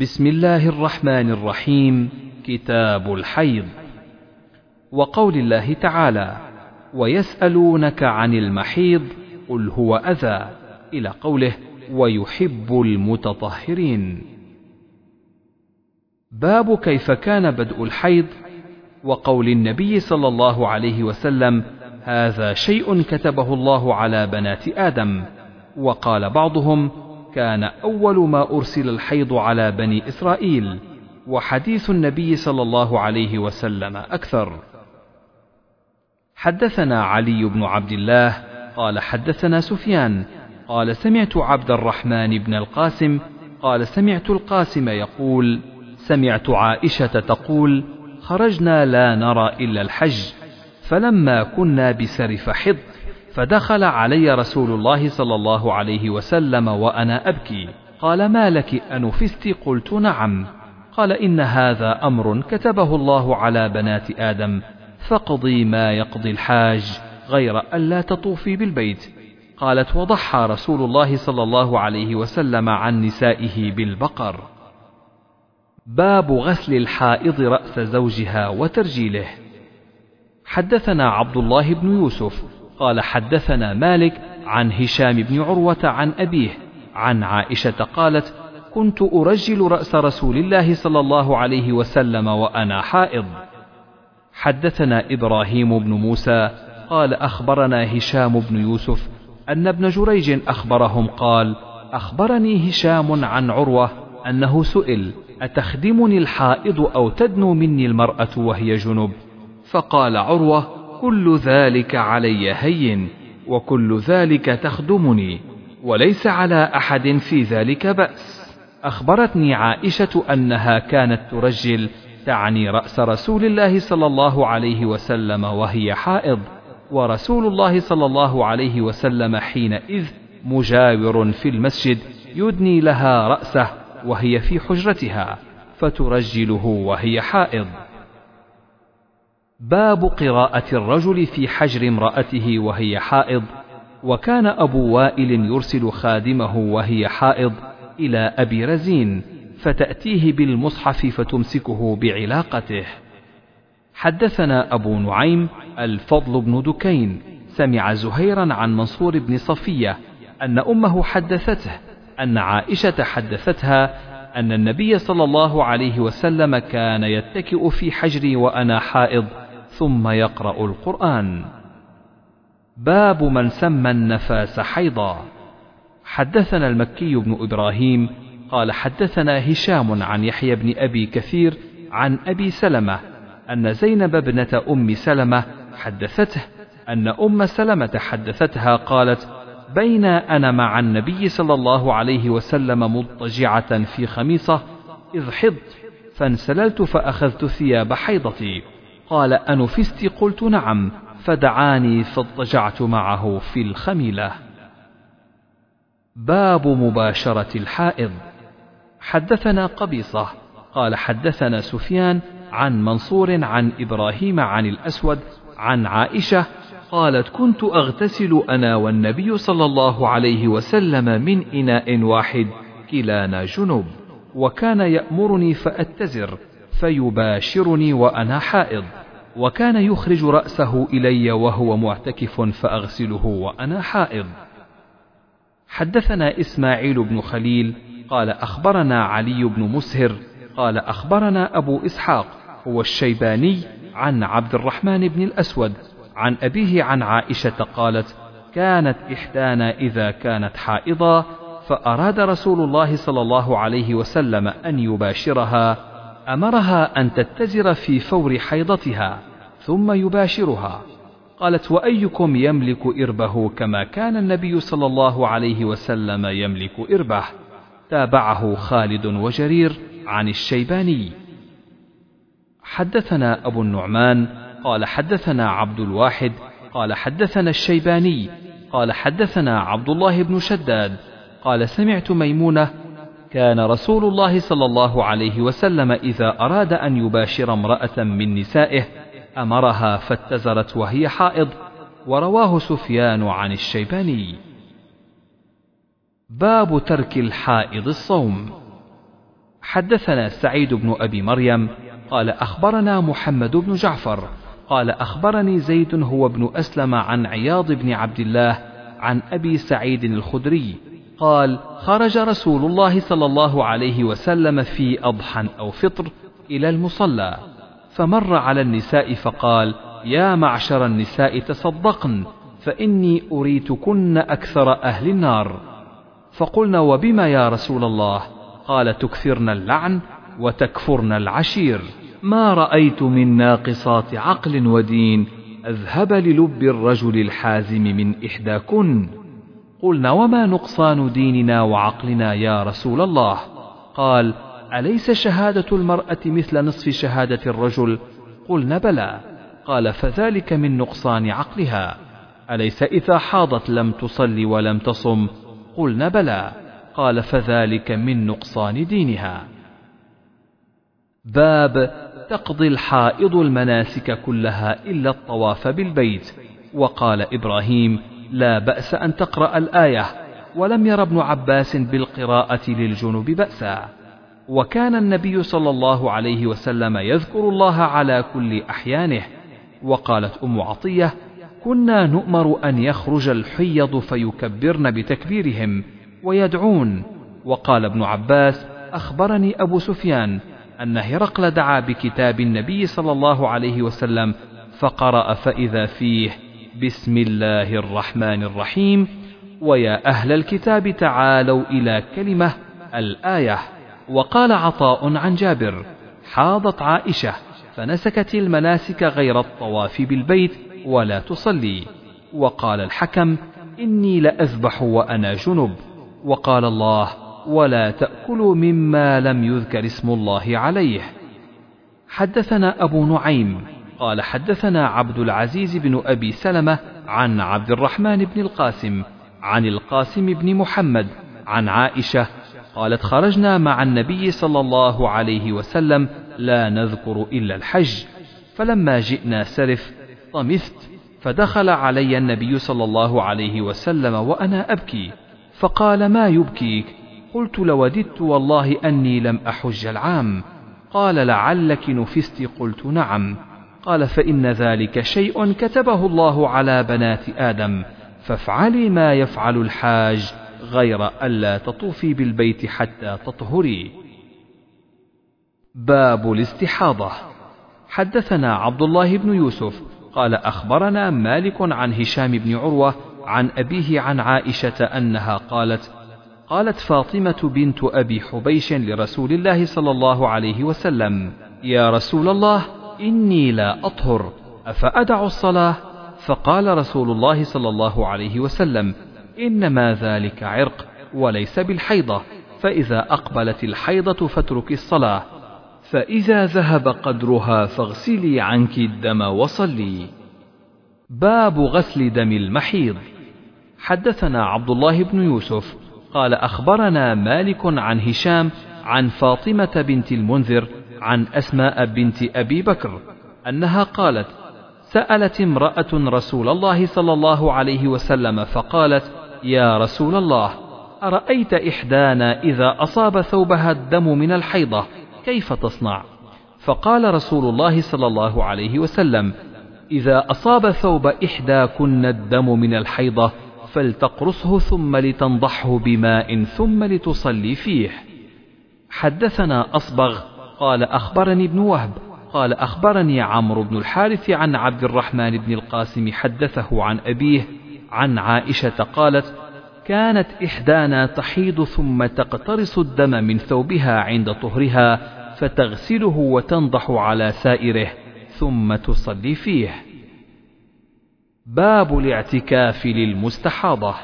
بسم الله الرحمن الرحيم. كتاب الحيض. وقول الله تعالى ويسألونك عن المحيض قل هو أذى. إلى قوله ويحب المتطهرين. باب كيف كان بدء الحيض. وقول النبي صلى الله عليه وسلم هذا شيء كتبه الله على بنات آدم. وقال بعضهم كان أول ما أرسل الحيض على بني إسرائيل وحديث النبي صلى الله عليه وسلم أكثر. حدثنا علي بن عبد الله قال حدثنا سفيان قال سمعت عبد الرحمن بن القاسم قال سمعت القاسم يقول سمعت عائشة تقول خرجنا لا نرى إلا الحج فلما كنا بسرف حض. فدخل علي رسول الله صلى الله عليه وسلم وأنا أبكي. قال ما لك انفست قلت نعم. قال إن هذا أمر كتبه الله على بنات آدم فاقضي ما يقضي الحاج غير الا تطوفي بالبيت. قالت وضحى رسول الله صلى الله عليه وسلم عن نسائه بالبقر. باب غسل الحائض رأس زوجها وترجيله. حدثنا عبد الله بن يوسف قال حدثنا مالك عن هشام بن عروة عن أبيه عن عائشة قالت كنت أرجل رأس رسول الله صلى الله عليه وسلم وأنا حائض. حدثنا إبراهيم بن موسى قال أخبرنا هشام بن يوسف أن ابن جريج أخبرهم قال أخبرني هشام عن عروة أنه سئل أتخدمني الحائض أو تدنو مني المرأة وهي جنب؟ فقال عروة كل ذلك علي هين وكل ذلك تخدمني وليس على أحد في ذلك بأس. أخبرتني عائشة أنها كانت ترجل تعني رأس رسول الله صلى الله عليه وسلم وهي حائض ورسول الله صلى الله عليه وسلم حينئذ مجاور في المسجد يدني لها رأسه وهي في حجرتها فترجله وهي حائض. باب قراءة الرجل في حجر امرأته وهي حائض وكان أبو وائل يرسل خادمه وهي حائض إلى أبي رزين فتأتيه بالمصحف فتمسكه بعلاقته. حدثنا أبو نعيم الفضل بن دكين سمع زهيرا عن منصور بن صفية أن أمه حدثته أن عائشة حدثتها أن النبي صلى الله عليه وسلم كان يتكئ في حجري وأنا حائض. ثم يقرأ القرآن. باب من سمى النفاس حيضا. حدثنا المكي بن إبراهيم قال حدثنا هشام عن يحيى بن أبي كثير عن أبي سلمة أن زينب ابنة أم سلمة حدثته أن أم سلمة حدثتها قالت: بين أنا مع النبي صلى الله عليه وسلم مضطجعة في خميصة إذ حضت فانسللت فأخذت ثياب حيضتي قال أنفست؟ قلت نعم فدعاني فاضطجعت معه في الخميلة. باب مباشرة الحائض. حدثنا قبيصة. قال حدثنا سفيان عن منصور عن إبراهيم عن الأسود عن عائشة قالت كنت أغتسل أنا والنبي صلى الله عليه وسلم من إناء واحد كلانا جنوب وكان يأمرني فأتزر فيباشرني وأنا حائض. وكان يخرج رأسه إلي وهو معتكف فأغسله وأنا حائض. حدثنا إسماعيل بن خليل قال أخبرنا علي بن مسهر قال أخبرنا أبو إسحاق هو الشيباني عن عبد الرحمن بن الأسود عن أبيه عن عائشة قالت كانت إحدانا إذا كانت حائضة فأراد رسول الله صلى الله عليه وسلم أن يباشرها أمرها أن تتزر في فور حيضتها ثم يباشرها. قالت وأيكم يملك إربه كما كان النبي صلى الله عليه وسلم يملك إربه؟ تابعه خالد وجرير عن الشيباني. حدثنا أبو النعمان قال حدثنا عبد الواحد قال حدثنا الشيباني قال حدثنا عبد الله بن شداد قال سمعت ميمونة كان رسول الله صلى الله عليه وسلم إذا أراد أن يباشر امرأة من نسائه أمرها فاتزرت وهي حائض ورواه سفيان عن الشيباني. باب ترك الحائض الصوم. حدثنا سعيد بن أبي مريم قال أخبرنا محمد بن جعفر قال أخبرني زيد هو ابن أسلم عن عياض بن عبد الله عن أبي سعيد الخدري قال خرج رسول الله صلى الله عليه وسلم في أضحى أو فطر إلى المصلى فمر على النساء فقال يا معشر النساء تصدقن فإني أريتكن أكثر أهل النار. فقلنا وبما يا رسول الله؟ قال تكثرن اللعن وتكفرن العشير. ما رأيت من ناقصات عقل ودين أذهب للب الرجل الحازم من إحداكن. قلنا وما نقصان ديننا وعقلنا يا رسول الله؟ قال أليس شهادة المرأة مثل نصف شهادة الرجل؟ قلنا بلى. قال فذلك من نقصان عقلها. أليس إذا حاضت لم تصل ولم تصم؟ قلنا بلى. قال فذلك من نقصان دينها. باب تقضي الحائض المناسك كلها إلا الطواف بالبيت. وقال إبراهيم لا بأس أن تقرأ الآية ولم ير ابن عباس بالقراءة للجنب بأسا. وكان النبي صلى الله عليه وسلم يذكر الله على كل أحيانه. وقالت أم عطية كنا نؤمر أن يخرج الحيض فيكبرن بتكبيرهم ويدعون وقال ابن عباس أخبرني أبو سفيان أن هرقل دعا بكتاب النبي صلى الله عليه وسلم فقرأ فإذا فيه بسم الله الرحمن الرحيم. ويا أهل الكتاب تعالوا إلى كلمة الآية. وقال عطاء عن جابر حاضت عائشة فنسكت المناسك غير الطواف بالبيت ولا تصلي. وقال الحكم إني لأذبح وأنا جنب. وقال الله ولا تأكلوا مما لم يذكر اسم الله عليه. حدثنا أبو نعيم قال حدثنا عبد العزيز بن أبي سلمة عن عبد الرحمن بن القاسم عن القاسم بن محمد عن عائشة قالت خرجنا مع النبي صلى الله عليه وسلم لا نذكر إلا الحج فلما جئنا سرف طمست فدخل علي النبي صلى الله عليه وسلم وأنا أبكي فقال ما يبكيك؟ قلت لوددت والله أني لم أحج العام قال لعلك نفست؟ قلت نعم. قال فإن ذلك شيء كتبه الله على بنات آدم فافعلي ما يفعل الحاج غير ألا تطوفي بالبيت حتى تطهري. باب الاستحاضة. حدثنا عبد الله بن يوسف قال أخبرنا مالك عن هشام بن عروة عن أبيه عن عائشة أنها قالت قالت فاطمة بنت أبي حبيش لرسول الله صلى الله عليه وسلم يا رسول الله إني لا أطهر أفأدع الصلاة؟ فقال رسول الله صلى الله عليه وسلم إنما ذلك عرق وليس بالحيضة فإذا أقبلت الحيضة فاترك الصلاة فإذا ذهب قدرها فاغسلي عنك الدم وصلي. باب غسل دم المحيض. حدثنا عبد الله بن يوسف قال أخبرنا مالك عن هشام عن فاطمة بنت المنذر عن أسماء بنت أبي بكر أنها قالت سألت امرأة رسول الله صلى الله عليه وسلم فقالت يا رسول الله أرأيت إحدانا إذا أصاب ثوبها الدم من الحيضة كيف تصنع؟ فقال رسول الله صلى الله عليه وسلم إذا أصاب ثوب إحداكن الدم من الحيضة فلتقرصه ثم لتنضحه بماء ثم لتصلي فيه. حدثنا أصبغ قال أخبرني ابن وهب. قال أخبرني عمرو بن الحارث عن عبد الرحمن بن القاسم حدثه عن أبيه عن عائشة قالت كانت إحدانا تحيض ثم تقترص الدم من ثوبها عند طهرها فتغسله وتنضح على سائره ثم تصلي فيه. باب الاعتكاف للمستحاضة.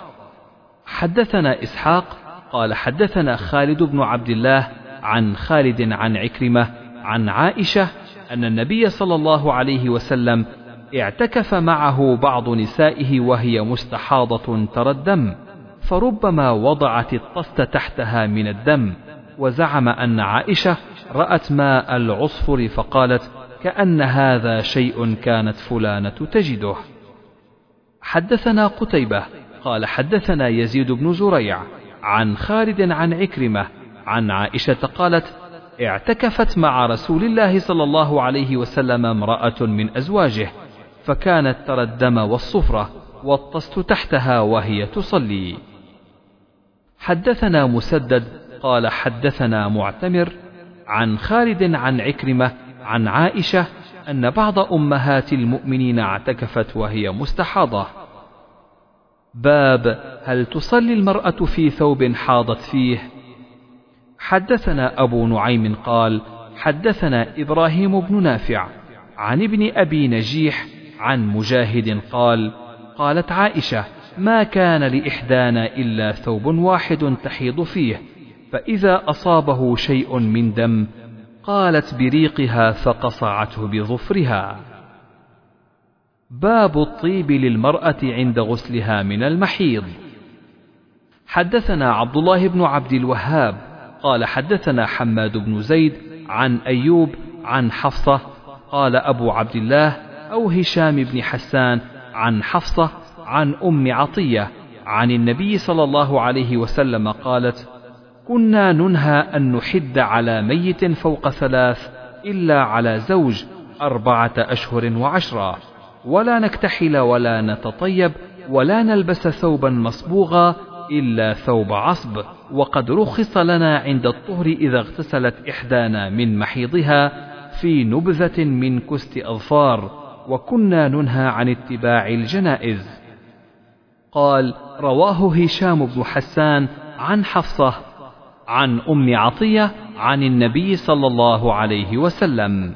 حدثنا إسحاق قال حدثنا خالد بن عبد الله عن خالد عن عكرمة عن عائشة أن النبي صلى الله عليه وسلم اعتكف معه بعض نسائه وهي مستحاضة ترى الدم فربما وضعت الطست تحتها من الدم وزعم أن عائشة رأت ماء العصفر فقالت كأن هذا شيء كانت فلانة تجده. حدثنا قتيبة قال حدثنا يزيد بن زريع عن خالد عن عكرمة عن عائشة قالت اعتكفت مع رسول الله صلى الله عليه وسلم امرأة من أزواجه فكانت ترى الدم والصفرة واطست تحتها وهي تصلي. حدثنا مسدد قال حدثنا معتمر عن خالد عن عكرمة عن عائشة أن بعض أمهات المؤمنين اعتكفت وهي مستحاضة. باب هل تصلي المرأة في ثوب حاضت فيه؟ حدثنا أبو نعيم قال حدثنا إبراهيم بن نافع عن ابن أبي نجيح عن مجاهد قال قالت عائشة ما كان لإحدانا إلا ثوب واحد تحيض فيه فإذا أصابه شيء من دم قالت بريقها فقصعته بظفرها. باب الطيب للمرأة عند غسلها من المحيض. حدثنا عبد الله بن عبد الوهاب قال حدثنا حماد بن زيد عن أيوب عن حفصة قال أبو عبد الله أو هشام بن حسان عن حفصة عن أم عطية عن النبي صلى الله عليه وسلم قالت كنا ننهى أن نحد على ميت فوق ثلاث إلا على زوج أربعة أشهر وعشرا ولا نكتحل ولا نتطيب ولا نلبس ثوبا مصبوغا إلا ثوب عصب وقد رخص لنا عند الطهر إذا اغتسلت إحدانا من محيضها في نبذة من كست أظفار وكنا ننهى عن اتباع الجنائز. قال رواه هشام بن حسان عن حفصة عن أم عطية عن النبي صلى الله عليه وسلم.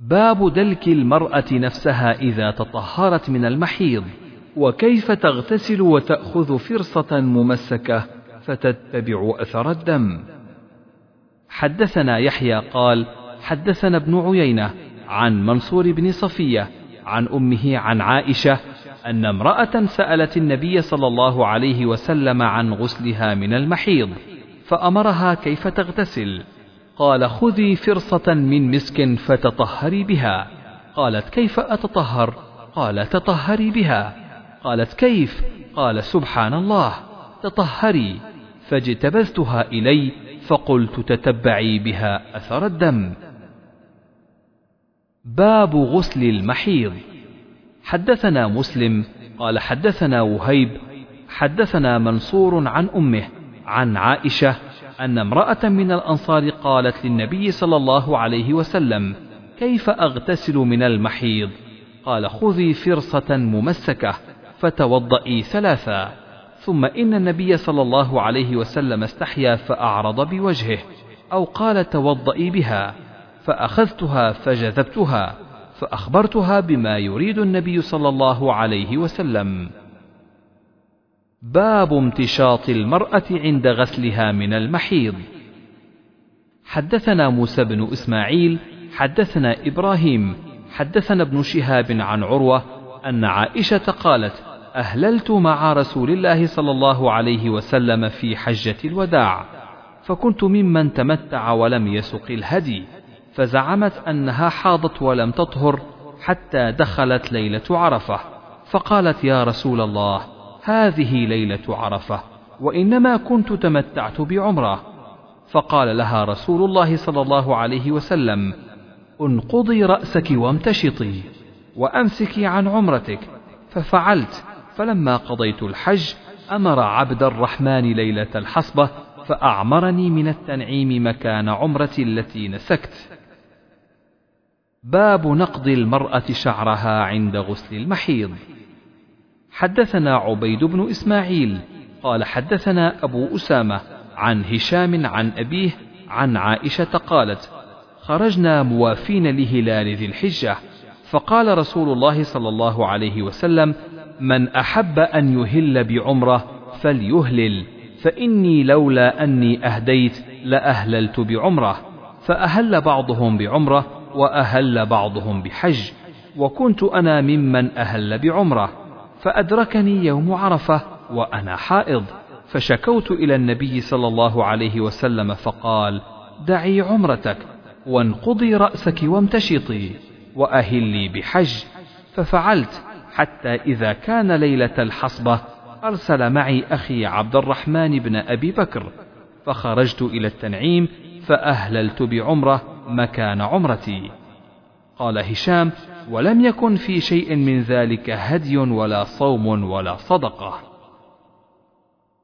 باب دلك المرأة نفسها إذا تطهرت من المحيض. وكيف تغتسل وتأخذ فرصة ممسكة فتتبع أثر الدم. حدثنا يحيى قال حدثنا ابن عيينة عن منصور بن صفية عن أمه عن عائشة أن امرأة سألت النبي صلى الله عليه وسلم عن غسلها من المحيض فأمرها كيف تغتسل. قال خذي فرصة من مسك فتطهري بها. قالت كيف أتطهر؟ قال تطهري بها. قالت كيف؟ قال سبحان الله تطهري. فاجتبذتها إلي فقلت تتبعي بها أثر الدم. باب غسل المحيض. حدثنا مسلم قال حدثنا وهيب حدثنا منصور عن أمه عن عائشة أن امرأة من الأنصار قالت للنبي صلى الله عليه وسلم كيف أغتسل من المحيض؟ قال خذي فرصة ممسكة. فتوضئي ثلاثا ثم إن النبي صلى الله عليه وسلم استحيا فأعرض بوجهه أو قال توضئي بها فأخذتها فجذبتها فأخبرتها بما يريد النبي صلى الله عليه وسلم. باب امتشاط المرأة عند غسلها من المحيض. حدثنا موسى بن إسماعيل، حدثنا إبراهيم، حدثنا ابن شهاب عن عروة أن عائشة قالت: أهللت مع رسول الله صلى الله عليه وسلم في حجة الوداع، فكنت ممن تمتع ولم يسق الهدي. فزعمت أنها حاضت ولم تطهر حتى دخلت ليلة عرفة فقالت يا رسول الله هذه ليلة عرفة وإنما كنت تمتعت بعمرة فقال لها رسول الله صلى الله عليه وسلم انقضي رأسك وامتشطي وأمسكي عن عمرتك ففعلت فلما قضيت الحج أمر عبد الرحمن ليلة الحصبة فأعمرني من التنعيم مكان عمرتي التي نسكت باب نقض المرأة شعرها عند غسل المحيض. حدثنا عبيد بن إسماعيل قال حدثنا أبو أسامة عن هشام عن أبيه عن عائشة قالت: خرجنا موافين لهلال ذي الحجة، فقال رسول الله صلى الله عليه وسلم: من أحب أن يهل بعمرة فليهلل، فإني لولا أني أهديت لأهللت بعمرة، فأهل بعضهم بعمرة وأهل بعضهم بحج وكنت أنا ممن أهل بعمرة فأدركني يوم عرفة وأنا حائض فشكوت إلى النبي صلى الله عليه وسلم فقال دعي عمرتك وانقضي رأسك وامتشطي وأهلي بحج. ففعلت حتى إذا كان ليلة الحصبة أرسل معي أخي عبد الرحمن بن أبي بكر فخرجت إلى التنعيم فأهللت بعمرة مكان عمرتي. قال هشام ولم يكن في شيء من ذلك هدي ولا صوم ولا صدقة.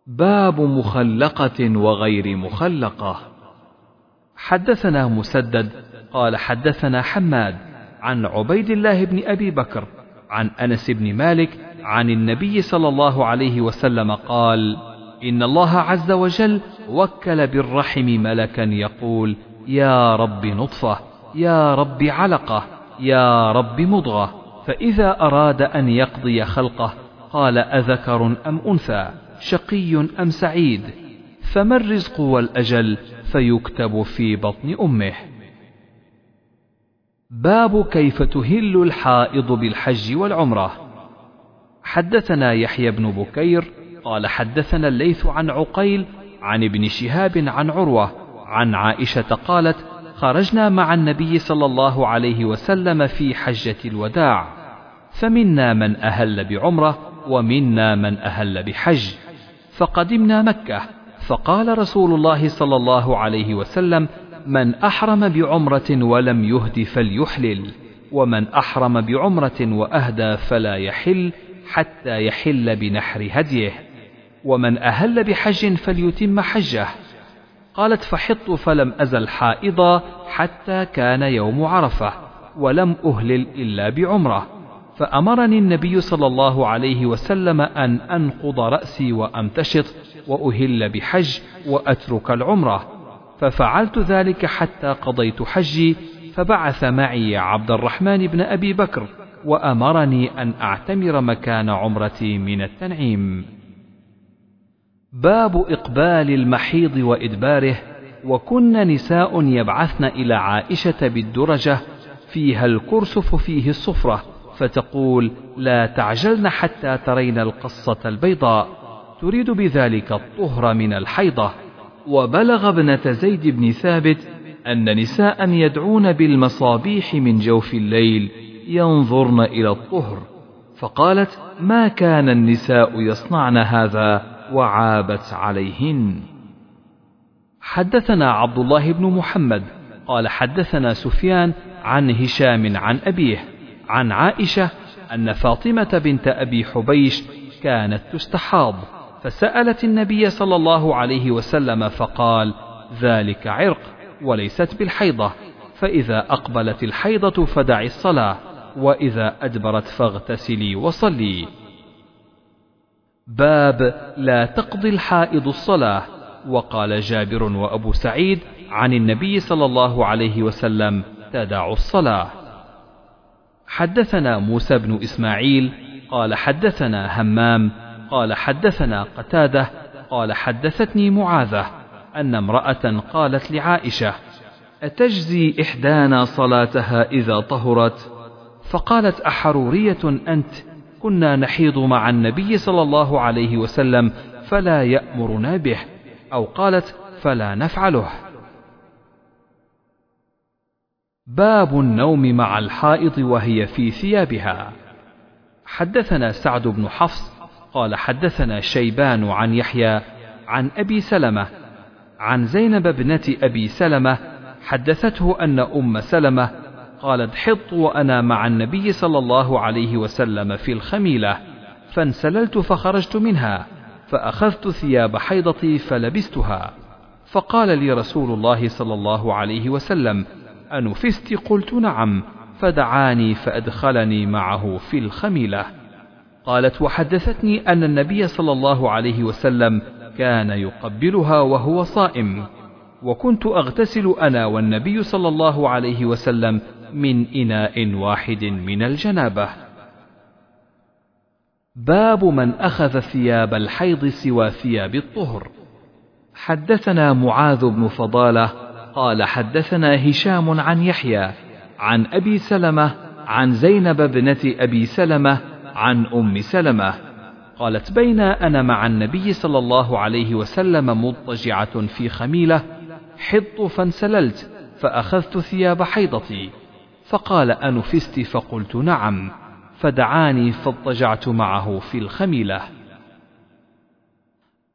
باب مخلقة وغير مخلقة. حدثنا مسدد قال حدثنا حماد عن عبيد الله بن أبي بكر عن أنس بن مالك عن النبي صلى الله عليه وسلم قال إن الله عز وجل وكل بالرحم ملكا يقول يا رب نطفة يا رب علقة يا رب مضغة فإذا أراد أن يقضي خلقه قال أذكر أم أنثى شقي أم سعيد فما الرزق والأجل فيكتب في بطن أمه. باب كيف تهل الحائض بالحج والعمرة. حدثنا يحيى بن بكير قال حدثنا الليث عن عقيل عن ابن شهاب عن عروة عن عائشة قالت خرجنا مع النبي صلى الله عليه وسلم في حجة الوداع فمنا من أهل بعمرة ومنا من أهل بحج فقدمنا مكة فقال رسول الله صلى الله عليه وسلم من أحرم بعمرة ولم يهد فليحلل ومن أحرم بعمرة وأهدى فلا يحل حتى يحل بنحر هديه ومن أهل بحج فليتم حجه. قالت فحطت فلم أزل حائضا حتى كان يوم عرفة ولم أهلل إلا بعمرة فأمرني النبي صلى الله عليه وسلم أن أنقض رأسي وأمتشط وأهل بحج وأترك العمرة ففعلت ذلك حتى قضيت حجي فبعث معي عبد الرحمن بن أبي بكر وأمرني أن أعتمر مكان عمرتي من التنعيم. باب إقبال المحيض وإدباره وكن نساء يبعثن إلى عائشة بالدرجة فيها الكرسف فيه الصفرة فتقول لا تعجلن حتى ترين القصة البيضاء تريد بذلك الطهر من الحيضة. وبلغ ابنة زيد بن ثابت أن نساء يدعون بالمصابيح من جوف الليل ينظرن إلى الطهر فقالت ما كان النساء يصنعن هذا؟ وعابت عليهن. حدثنا عبد الله بن محمد قال حدثنا سفيان عن هشام عن أبيه عن عائشة أن فاطمة بنت أبي حبيش كانت تستحاض. فسألت النبي صلى الله عليه وسلم فقال ذلك عرق وليست بالحيضة فإذا أقبلت الحيضة فدعي الصلاة وإذا أدبرت فاغتسلي وصلي. باب لا تقضي الحائض الصلاة. وقال جابر وأبو سعيد عن النبي صلى الله عليه وسلم تدع الصلاة. حدثنا موسى بن إسماعيل قال حدثنا همام قال حدثنا قتادة قال حدثتني معاذة أن امرأة قالت لعائشة أتجزي إحدانا صلاتها إذا طهرت؟ فقالت أحرورية أنت كنا نحيض مع النبي صلى الله عليه وسلم فلا يأمرنا به أو قالت فلا نفعله. باب النوم مع الحائض وهي في ثيابها. حدثنا سعد بن حفص قال حدثنا شيبان عن يحيى عن أبي سلمة عن زينب ابنة أبي سلمة حدثته أن أم سلمة قالت حط وأنا مع النبي صلى الله عليه وسلم في الخميلة فانسللت فخرجت منها فأخذت ثياب حيضتي فلبستها فقال لي رسول الله صلى الله عليه وسلم أنفست؟ قلت نعم فدعاني فأدخلني معه في الخميلة قالت وحدثتني أن النبي صلى الله عليه وسلم كان يقبلها وهو صائم وكنت أغتسل أنا والنبي صلى الله عليه وسلم من إناء واحد من الجنابة. باب من أخذ ثياب الحيض سوى ثياب الطهر. حدثنا معاذ بن فضالة قال حدثنا هشام عن يحيى عن أبي سلمة عن زينب بنة أبي سلمة عن أم سلمة. قالت بين أنا مع النبي صلى الله عليه وسلم مضطجعة في خميلة حضت فانسللت فأخذت ثياب حيضتي. فقال أنفست؟ فقلت نعم. فدعاني فاضطجعت معه في الخميلة.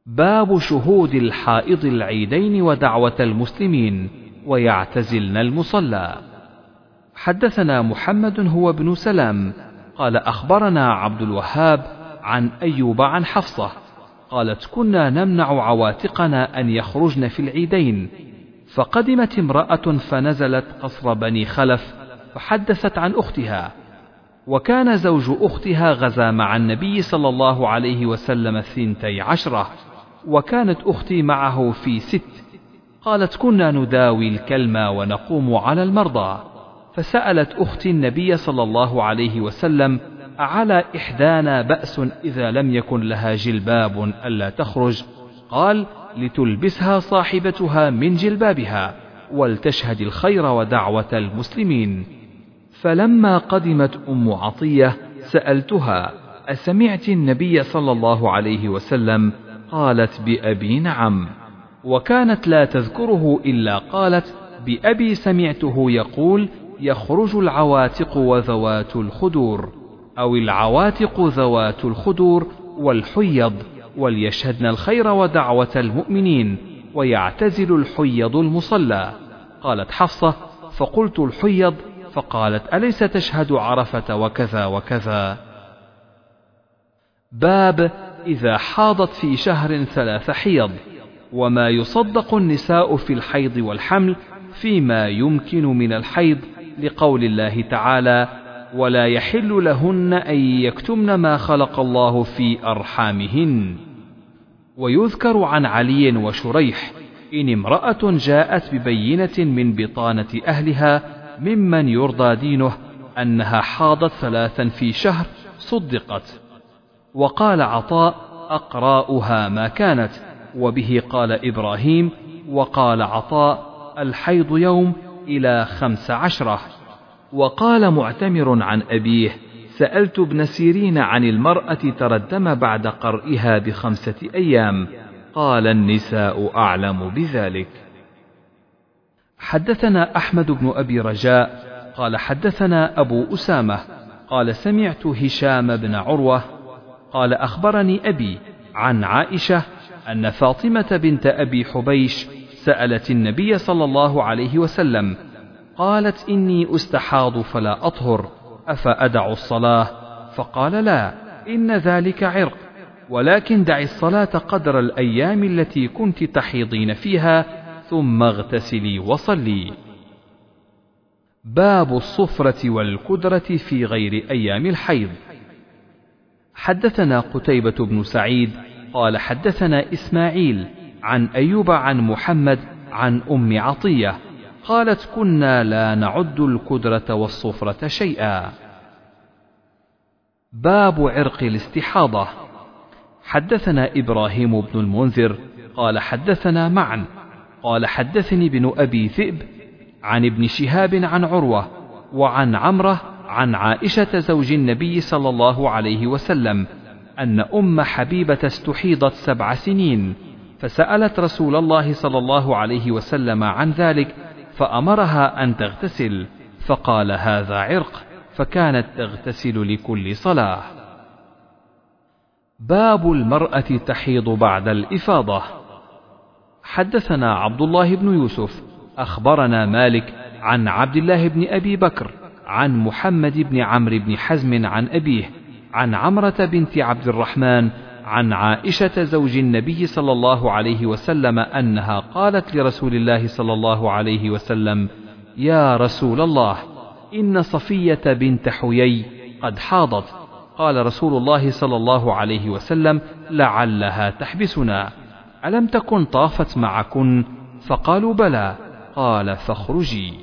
باب شهود الحائض العيدين ودعوة المسلمين ويعتزلن المصلى. حدثنا محمد هو ابن سلام قال أخبرنا عبد الوهاب عن أيوب عن حفصة قالت كنا نمنع عواتقنا أن يخرجن في العيدين فقدمت امرأة فنزلت قصر بني خلف فحدثت عن أختها وكان زوج أختها غزا مع النبي صلى الله عليه وسلم ثنتي عشرة وكانت أختي معه في ست قالت كنا نداوي الكلمة ونقوم على المرضى. فسألت أختي النبي صلى الله عليه وسلم أعلى إحدانا بأس إذا لم يكن لها جلباب ألا تخرج؟ قال لتلبسها صاحبتها من جلبابها ولتشهد الخير ودعوة المسلمين. فلما قدمت أم عطية سألتها أسمعت النبي صلى الله عليه وسلم؟ قالت بأبي نعم. وكانت لا تذكره إلا قالت بأبي سمعته يقول يخرج العواتق وذوات الخدور أو العواتق ذوات الخدور والحيض وليشهدن الخير ودعوة المؤمنين ويعتزل الحيض المصلى. قالت حفصة فقلت الحيض فقالت أليس تشهد عرفة وكذا وكذا؟ باب إذا حاضت في شهر ثلاث حيض وما يصدق النساء في الحيض والحمل فيما يمكن من الحيض لقول الله تعالى ولا يحل لهن أن يكتمن ما خلق الله في أرحامهن. ويذكر عن علي وشريح إن امرأة جاءت ببينة من بطانة أهلها ممن يرضى دينه أنها حاضت ثلاثا في شهر صدقت. وقال عطاء أقراؤها ما كانت. وبه قال إبراهيم وقال عطاء الحيض يوم إلى خمس عشرة. وقال معتمر عن أبيه سألت ابن سيرين عن المرأة تردم بعد قرئها بخمسة أيام. قال النساء أعلم بذلك. حدثنا أحمد بن أبي رجاء. قال حدثنا أبو أسامة. قال سمعت هشام بن عروة. قال أخبرني أبي عن عائشة أن فاطمة بنت أبي حبيش سألت النبي صلى الله عليه وسلم قالت إني أستحاض فلا أطهر أفأدع الصلاة؟ فقال لا إن ذلك عرق ولكن دع الصلاة قدر الأيام التي كنت تحيضين فيها ثم اغتسلي وصلي. باب الصفرة والكدرة في غير أيام الحيض. حدثنا قتيبة بن سعيد قال حدثنا إسماعيل عن أيوب عن محمد عن أم عطية قالت كنا لا نعد الكدرة والصفرة شيئا. باب عرق الاستحاضة. حدثنا إبراهيم بن المنذر قال حدثنا معا قال حدثني ابن أبي ذئب عن ابن شهاب عن عروة وعن عمرة عن عائشة زوج النبي صلى الله عليه وسلم أن أم حبيبة استحيضت سبع سنين. فسألت رسول الله صلى الله عليه وسلم عن ذلك فأمرها أن تغتسل فقال هذا عرق فكانت تغتسل لكل صلاة. باب المرأة تحيض بعد الإفاضة. حدثنا عبد الله بن يوسف أخبرنا مالك عن عبد الله بن أبي بكر عن محمد بن عمرو بن حزم عن أبيه عن عمرة بنت عبد الرحمن عن عائشة زوج النبي صلى الله عليه وسلم أنها قالت لرسول الله صلى الله عليه وسلم: يا رسول الله، إن صفية بنت حيي قد حاضت، قال رسول الله صلى الله عليه وسلم: لعلها تحبسنا، ألم تكن طافت معكن؟ فقالوا بلى، قال فاخرجي.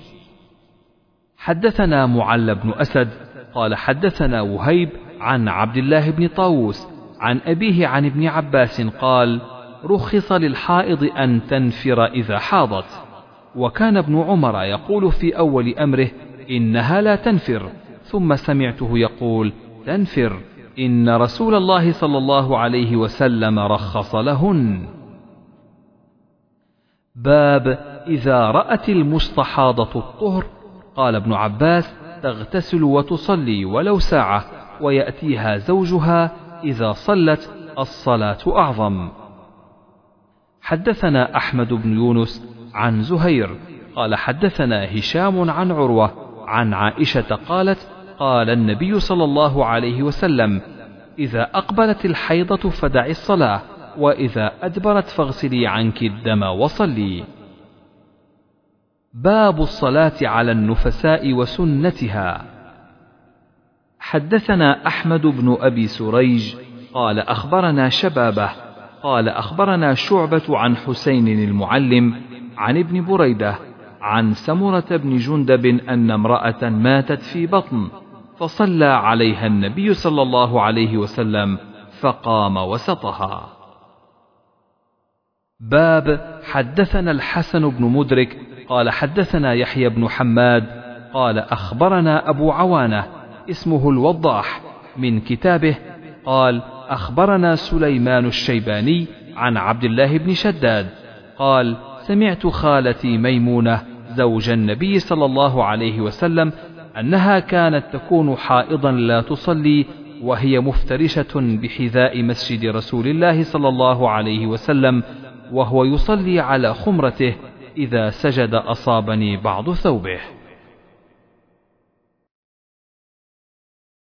حدثنا معل بن أسد قال حدثنا وهيب عن عبد الله بن طاووس عن أبيه عن ابن عباس قال رخص للحائض أن تنفر إذا حاضت. وكان ابن عمر يقول في أول أمره إنها لا تنفر. ثم سمعته يقول تنفر إن رسول الله صلى الله عليه وسلم رخص لهن. باب إذا رأت المستحاضة الطهر. قال ابن عباس تغتسل وتصلي ولو ساعة ويأتيها زوجها إذا صلت الصلاة أعظم. حدثنا أحمد بن يونس عن زهير قال حدثنا هشام عن عروة عن عائشة قالت قال النبي صلى الله عليه وسلم إذا أقبلت الحيضة فدعي الصلاة وإذا أدبرت فاغسلي عنك الدم وصلي. باب الصلاة على النفساء وسنتها. حدثنا أحمد بن أبي سريج قال أخبرنا شبابه قال أخبرنا شعبة عن حسين المعلم عن ابن بريدة عن سمرة بن جندب أن امرأة ماتت في بطن فصلى عليها النبي صلى الله عليه وسلم فقام وسطها. باب حدثنا الحسن بن مدرك قال حدثنا يحيى بن حماد قال أخبرنا أبو عوانة اسمه الوضاح من كتابه قال أخبرنا سليمان الشيباني عن عبد الله بن شداد قال سمعت خالتي ميمونة زوج النبي صلى الله عليه وسلم أنها كانت تكون حائضا لا تصلي وهي مفترشة بحذاء مسجد رسول الله صلى الله عليه وسلم وهو يصلي على خمرته إذا سجد أصابني بعض ثوبه.